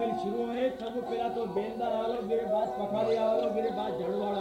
फिर शुरू में सब पहला तो बेलदार आलो, मेरे पास पखारी वालों मेरे पास झाड़ू वाला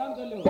Adam geliyor.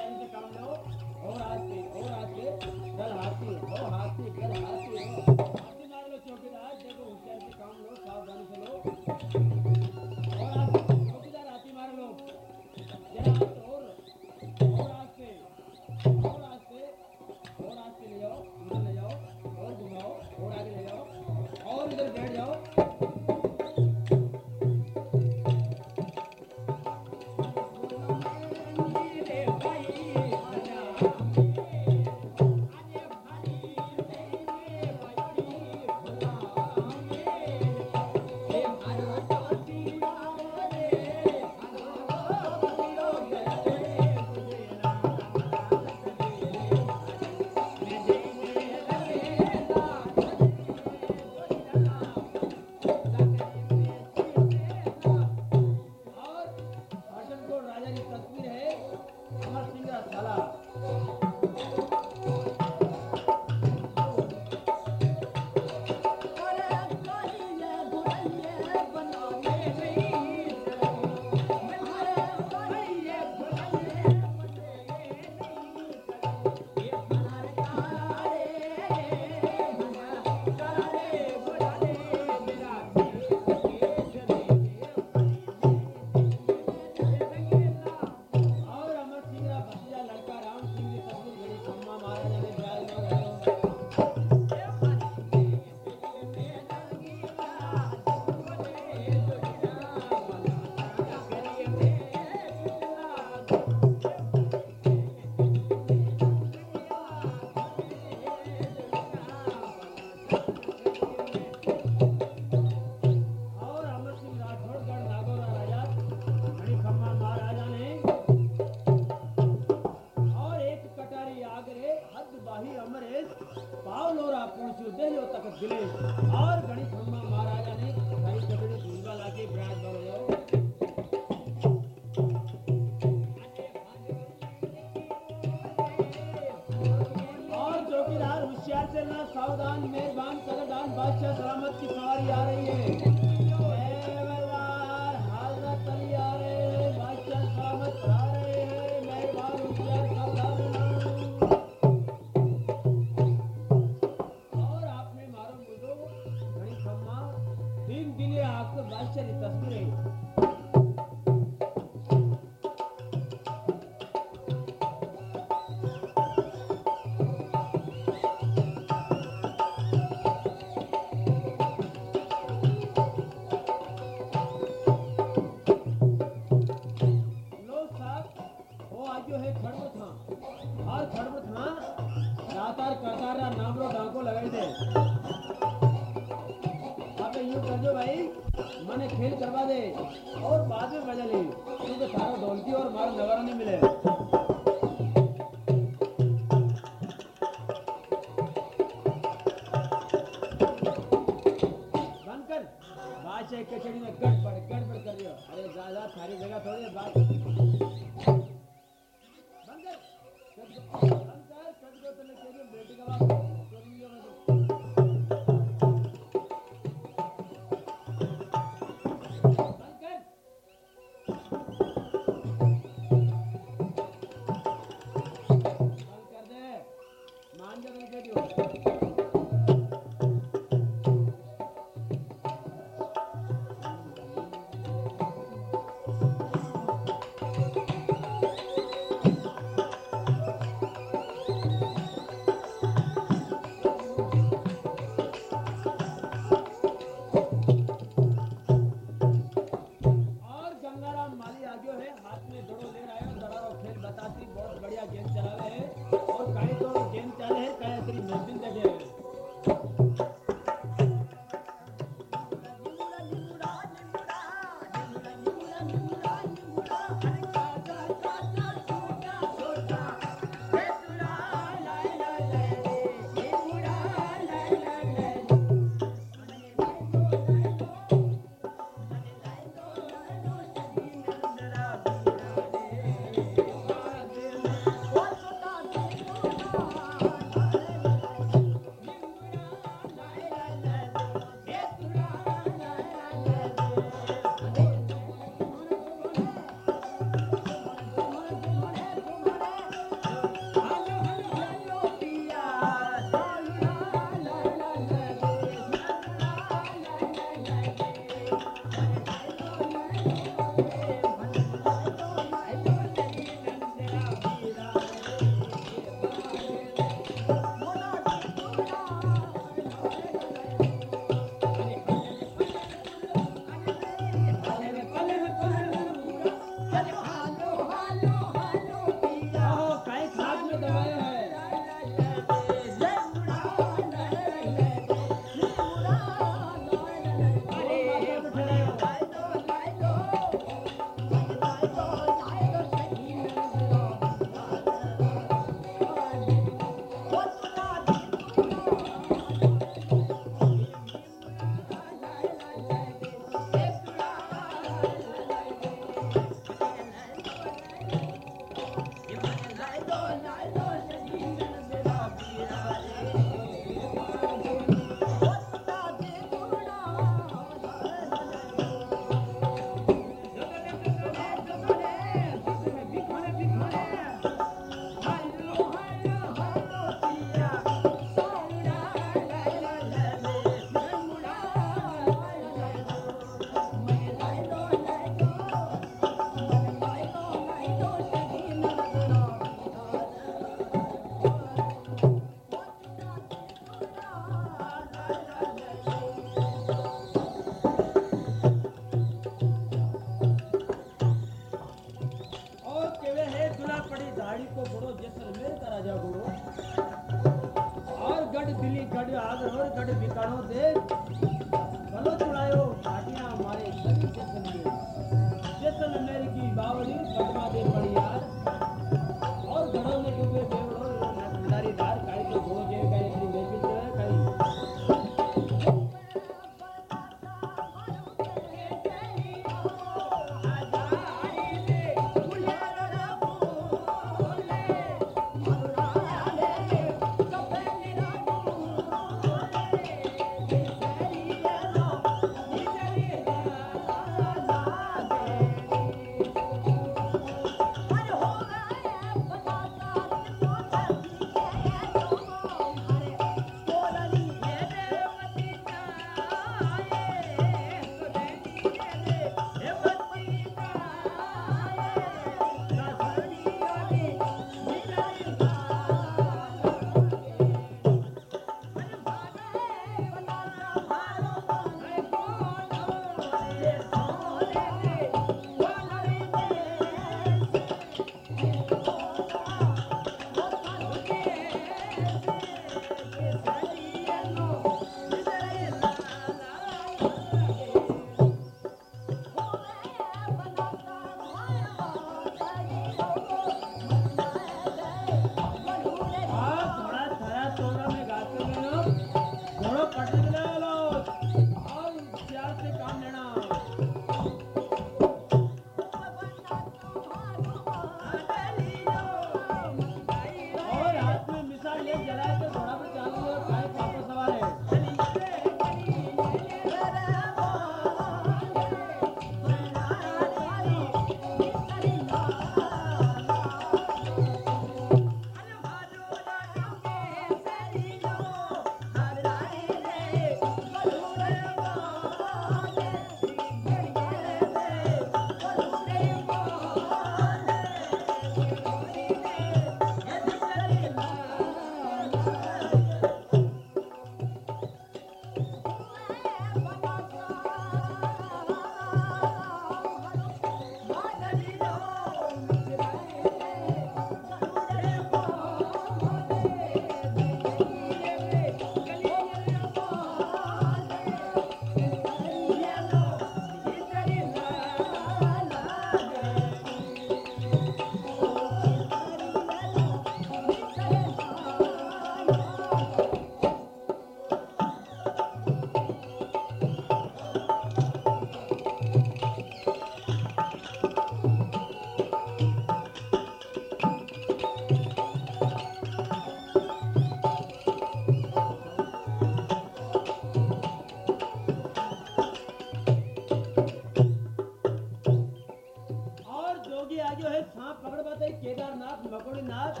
पकड़ पाते केदारनाथ, मकोड़ीनाथ,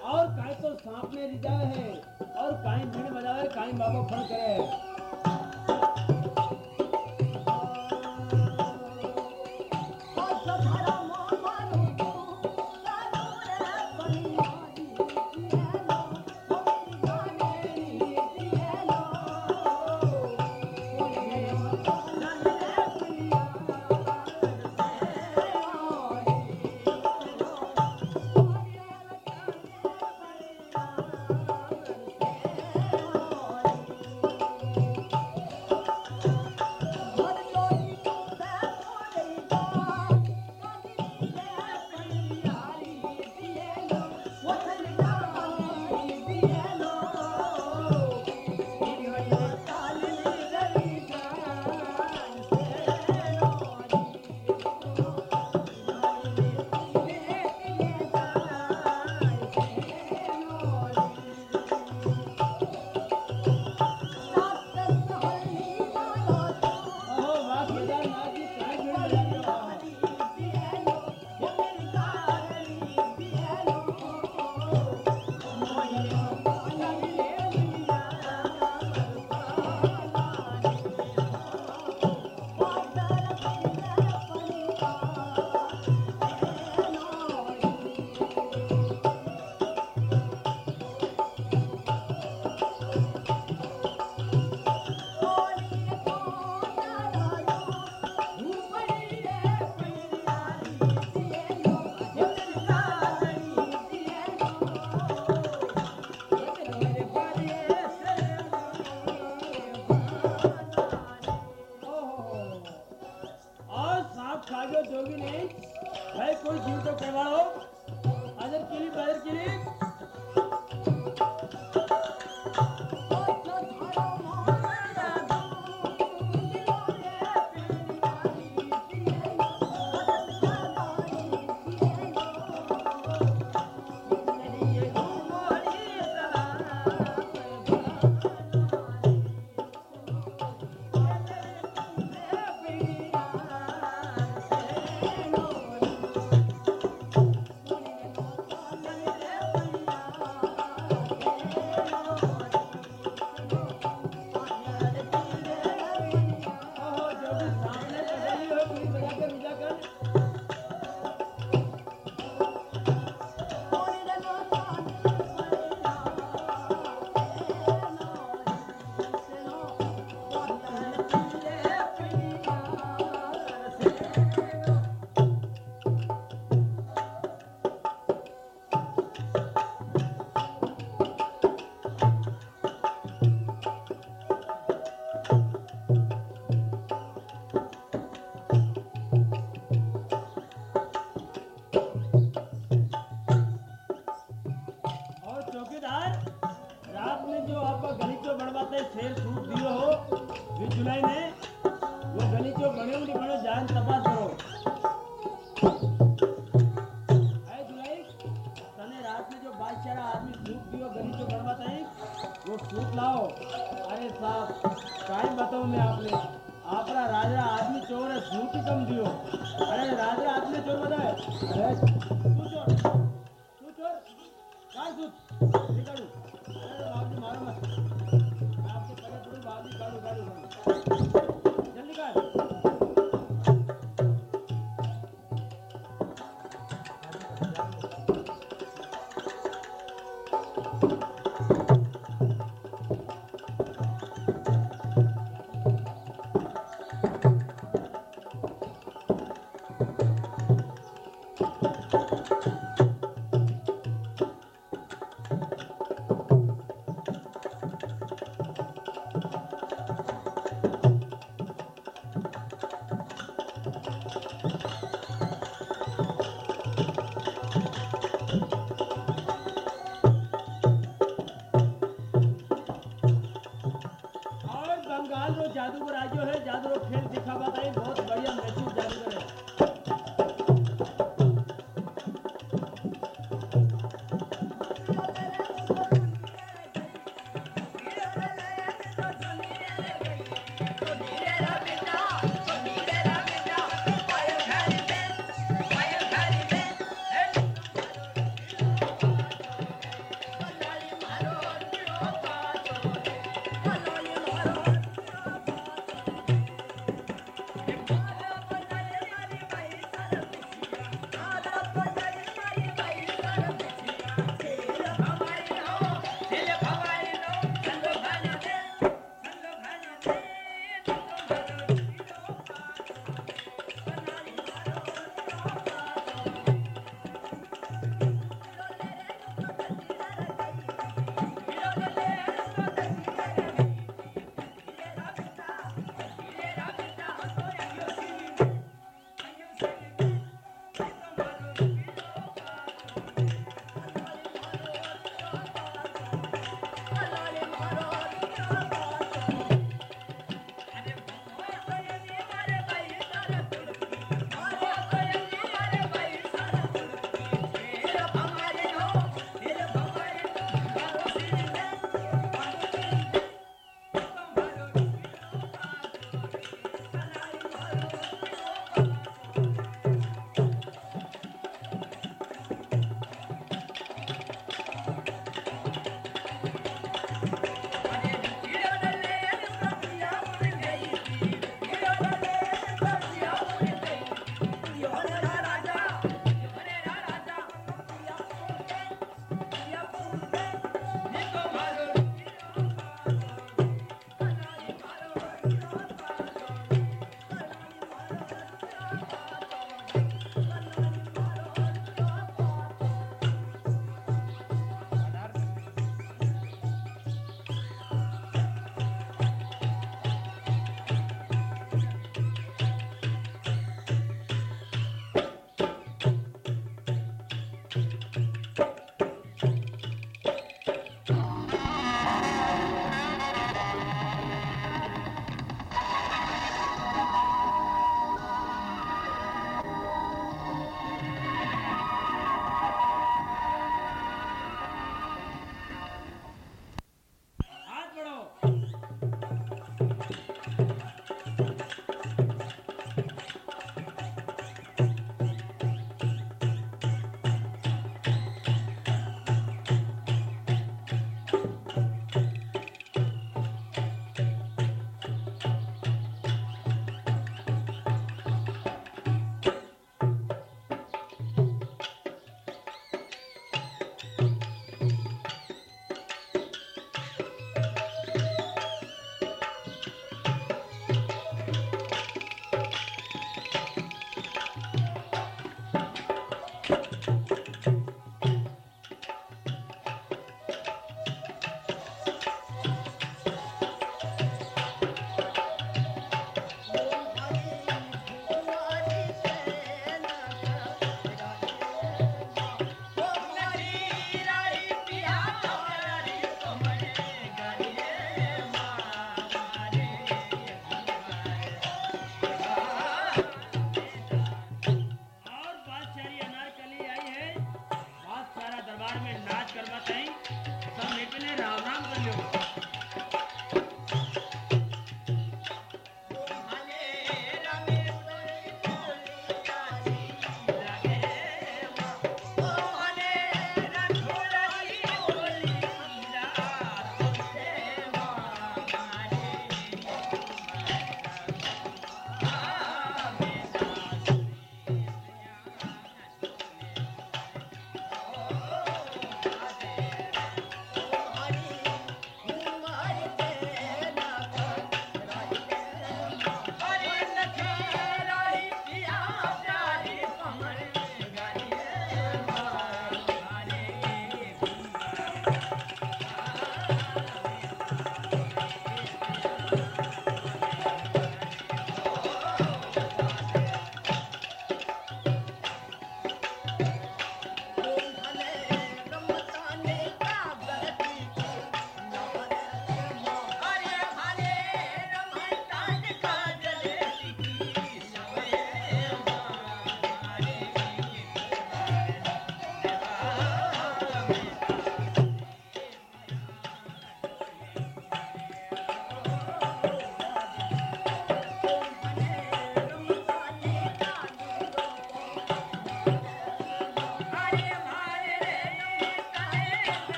और कहीं तो सांप ने रिझाए है, और कहीं भीड़ बजावे कहीं बाबा फल करे। है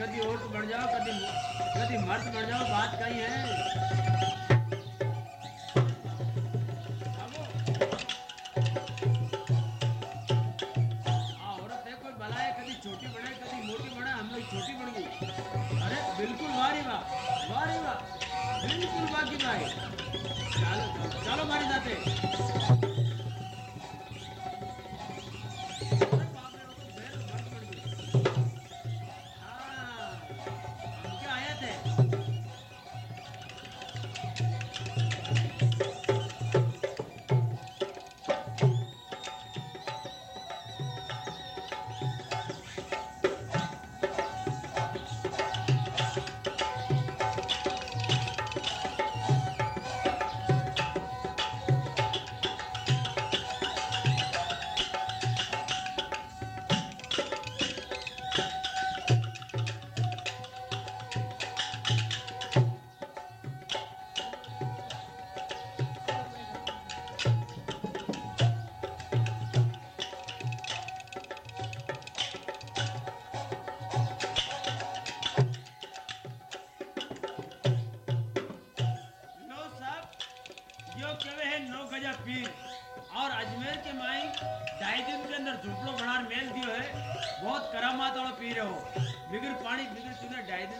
कभी और तो बढ़ जाओ कभी कभी मर्द बढ़ जाओ बात कहीं है। died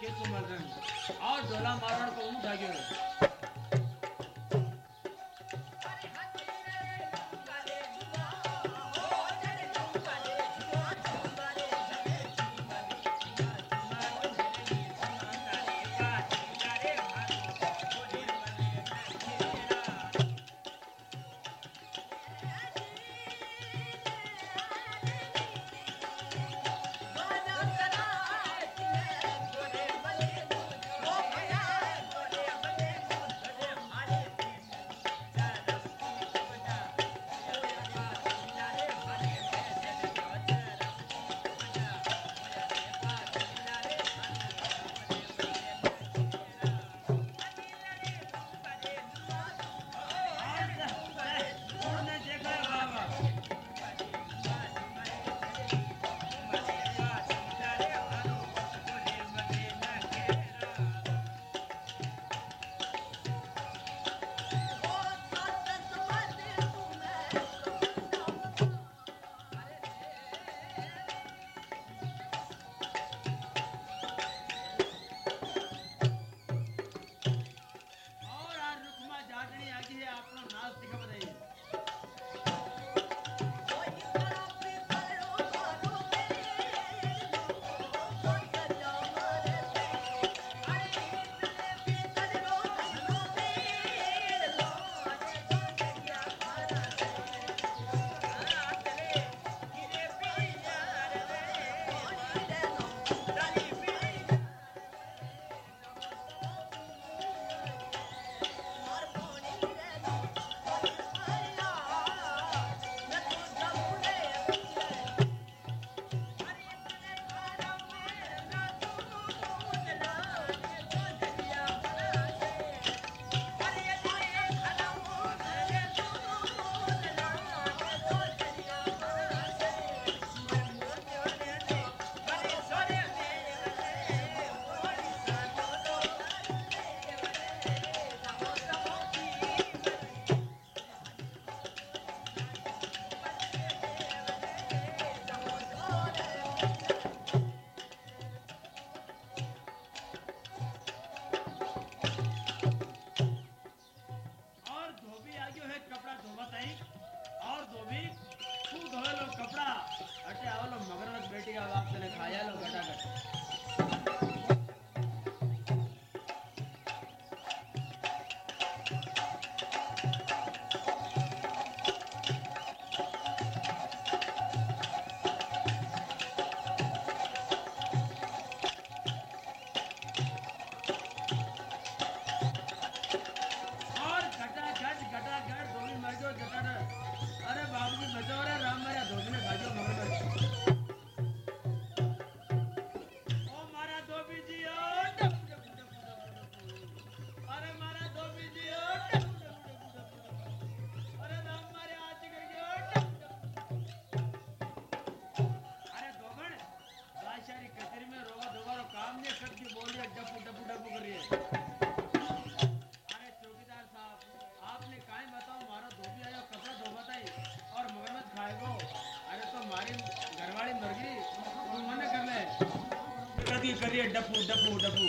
ಕೇಳ್ಕೊಂಬಾರ್ದು ಆ ಡೊಲ ಮಾರಾಡ್ಕೊಂಡು ಆಗಿರೋದು డప్పు డప్పు డప్పు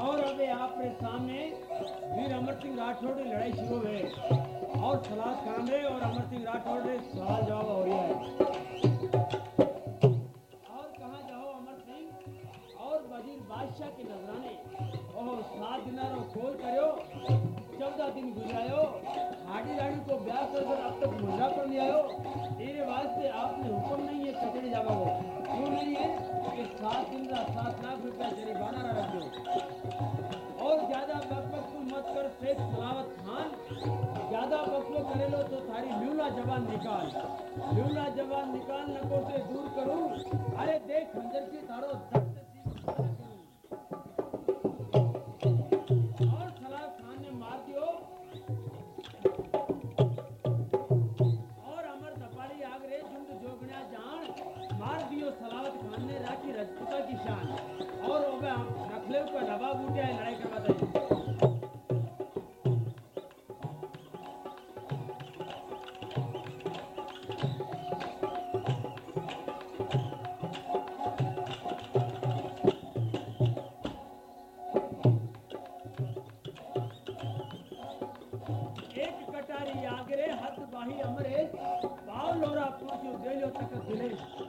और अबे आपके सामने वीर अमर सिंह राठौड़ की लड़ाई शुरू है और सलाह कांदे और अमर सिंह राठौड़ ने सवाल जवाब हो रहा है। और कहा जाओ अमर सिंह? और वज़ीर बादशाह के नजराने। और सात दिन रो खोल करो। चौदह दिन गुजरायो हाडी रानी को ब्याह कर अब तक मुजरा कर लिया आपने हुक्म नहीं है कचड़े जावा सात दिन का सात लाख रुपया जरिमाना रख दो। और ज़्यादा बकबक मत कर, शेख सलावत खान। ज़्यादा बकलो करेलो तो थारी ल्यूला जबान निकाल। ल्यूला जबान निकाल नको से दूर करूँ। अरे देख खंजर की तारो दर्द 一类的。